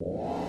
Yeah.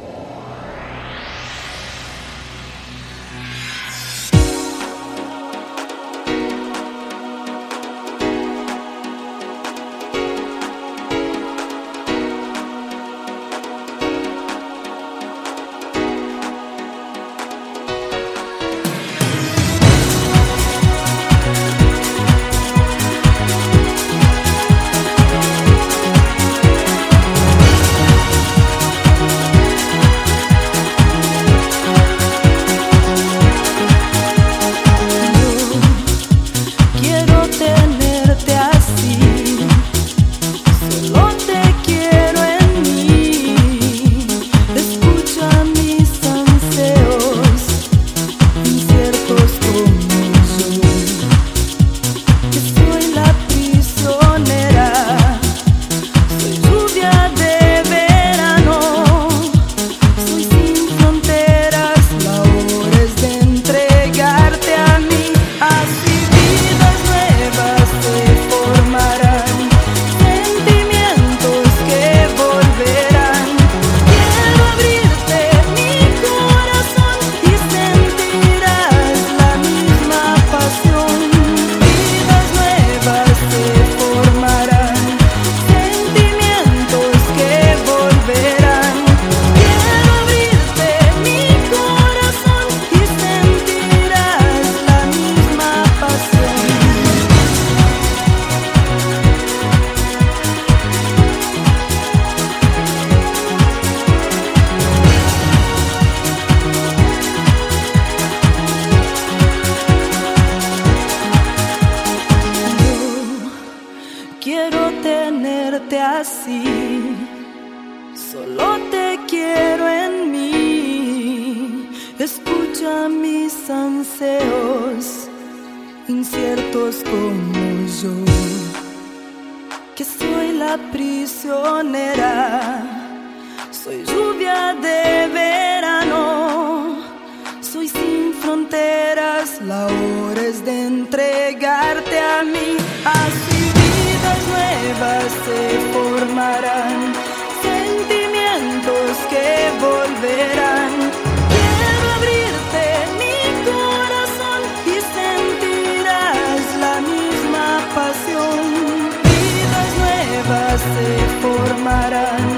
verte así. Solo te quiero en mí. Escucha mis anseos, inciertos como yo. Que soy la prisionera. Soy lluvia de verano. Soy sin fronteras. La hora de entregarte a mí. Así vidas nuevas. se formarán.